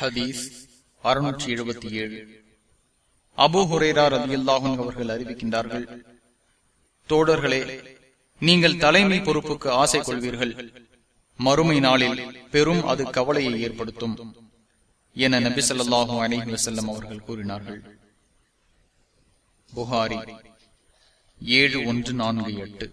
ஹதீஸ் அறுநூற்றி எழுபத்தி ஏழு. அபு ஹுரேரா ரதியுல்லாஹும் அவர்கள் அறிவிக்கின்றார்கள் தோழர்களே நீங்கள் தலைமை பொறுப்புக்கு ஆசை கொள்வீர்கள். மறுமை நாளில் பெரும் அது கவலையை ஏற்படுத்தும் என நபி சொல்லாஹு அலஹி வசல்லம் அவர்கள் கூறினார்கள். புகாரி ஏழு ஒன்று நான்கு எட்டு.